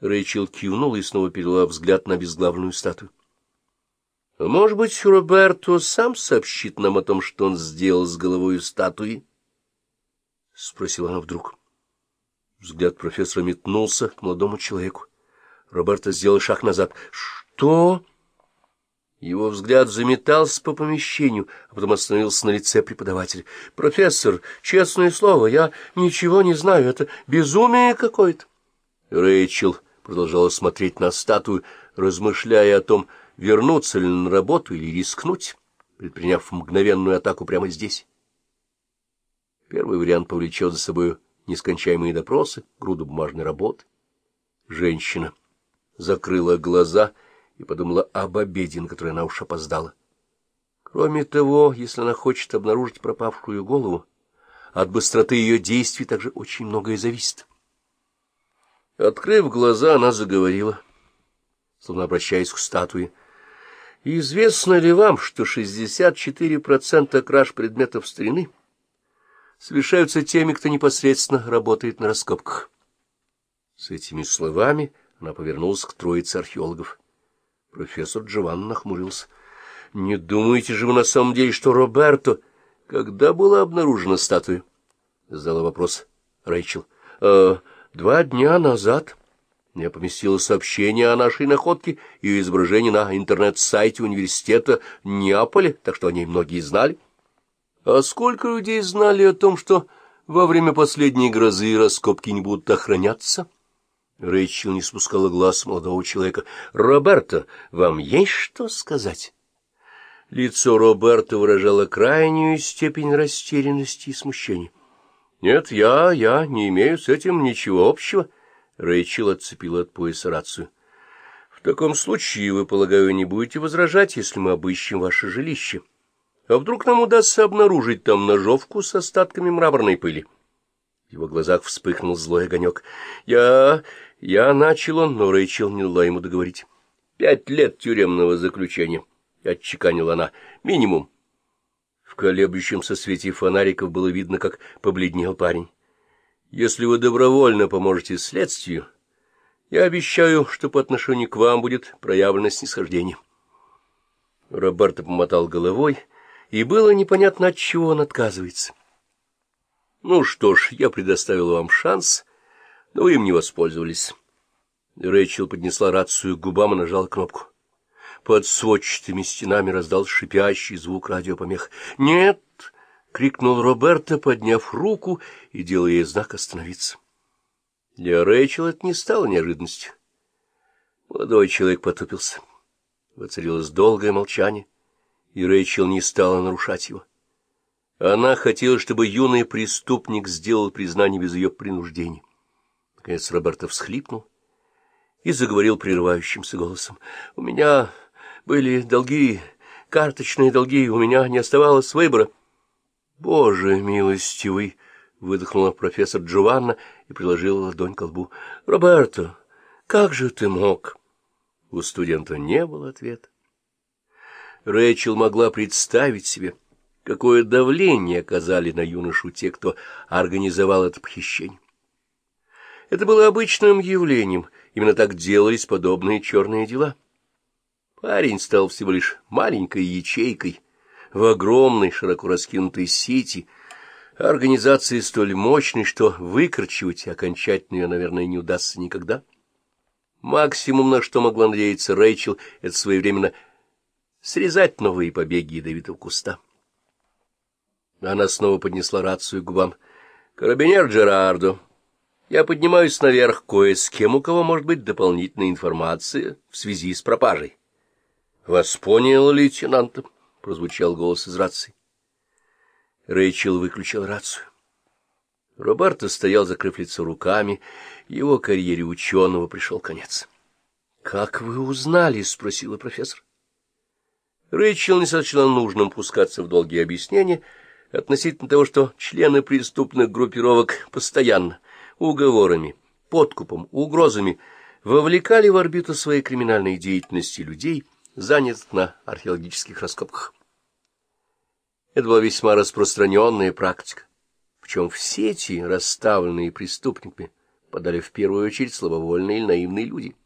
Рэйчел кивнула и снова перевела взгляд на безглавную статую. — Может быть, Роберто сам сообщит нам о том, что он сделал с головой статуи? — спросила она вдруг. Взгляд профессора метнулся к молодому человеку. Роберто сделал шаг назад. — Что? Его взгляд заметался по помещению, а потом остановился на лице преподавателя. — Профессор, честное слово, я ничего не знаю, это безумие какое-то. Рэйчел продолжала смотреть на статую, размышляя о том, вернуться ли на работу или рискнуть, предприняв мгновенную атаку прямо здесь. Первый вариант повлечет за собой нескончаемые допросы, груду бумажной работы. Женщина закрыла глаза и подумала об обеде, на который она уж опоздала. Кроме того, если она хочет обнаружить пропавшую голову, от быстроты ее действий также очень многое зависит. Открыв глаза, она заговорила, словно обращаясь к статуе. «Известно ли вам, что 64% краж предметов старины совершаются теми, кто непосредственно работает на раскопках?» С этими словами она повернулась к троице археологов. Профессор Джован нахмурился. «Не думаете же вы на самом деле, что Роберто...» «Когда была обнаружена статуя?» — задала вопрос Рэйчел. «Э, Два дня назад я поместила сообщение о нашей находке и изображение на интернет-сайте университета Неаполя, так что о ней многие знали. А сколько людей знали о том, что во время последней грозы раскопки не будут охраняться? Рэйчел не спускала глаз молодого человека. «Роберто, вам есть что сказать?» Лицо Роберта выражало крайнюю степень растерянности и смущения. Нет, я, я не имею с этим ничего общего. Рэйчел отцепила от пояса рацию. В таком случае, вы, полагаю, не будете возражать, если мы обыщем ваше жилище. А вдруг нам удастся обнаружить там ножовку с остатками мраморной пыли? В его глазах вспыхнул злой огонек. Я... я начал он, но Рэйчел не дала ему договорить. Пять лет тюремного заключения, — отчеканила она, — минимум. Колеблющемся свете фонариков было видно, как побледнел парень. «Если вы добровольно поможете следствию, я обещаю, что по отношению к вам будет проявлено снисхождение». Роберто помотал головой, и было непонятно, от чего он отказывается. «Ну что ж, я предоставил вам шанс, но вы им не воспользовались». Рэйчел поднесла рацию к губам и нажала кнопку. Под сводчатыми стенами раздался шипящий звук радиопомех. «Нет!» — крикнул Роберто, подняв руку и делая ей знак остановиться. Для Рэйчел это не стало неожиданностью. Молодой человек потупился. Воцарилось долгое молчание, и Рэйчел не стала нарушать его. Она хотела, чтобы юный преступник сделал признание без ее принуждения. Наконец Роберто всхлипнул и заговорил прерывающимся голосом. — У меня были долги, карточные долги, у меня не оставалось выбора. — Боже милостивый! — выдохнула профессор Джованна и приложила ладонь к лбу. — Роберто, как же ты мог? У студента не было ответа. Рэйчел могла представить себе, какое давление оказали на юношу те, кто организовал это похищение. Это было обычным явлением, именно так делались подобные черные дела. Парень стал всего лишь маленькой ячейкой в огромной, широко раскинутой сети, организации столь мощной, что выкручивать окончательно ее, наверное, не удастся никогда. Максимум, на что могла надеяться Рэйчел, это своевременно срезать новые побеги ядовитого куста. Она снова поднесла рацию к губам. «Карабинер Джерардо, я поднимаюсь наверх кое с кем, у кого может быть дополнительная информация в связи с пропажей». — Вас понял, лейтенант? — прозвучал голос из рации. Рэйчел выключил рацию. Роберто стоял, закрыв лицо руками. Его карьере ученого пришел конец. — Как вы узнали? — спросила профессор. Рэйчел не сочла нужным пускаться в долгие объяснения относительно того, что члены преступных группировок постоянно, уговорами, подкупом, угрозами вовлекали в орбиту своей криминальной деятельности людей — занят на археологических раскопках. Это была весьма распространенная практика, причем в сети, расставленные преступниками, подали в первую очередь слабовольные или наивные люди.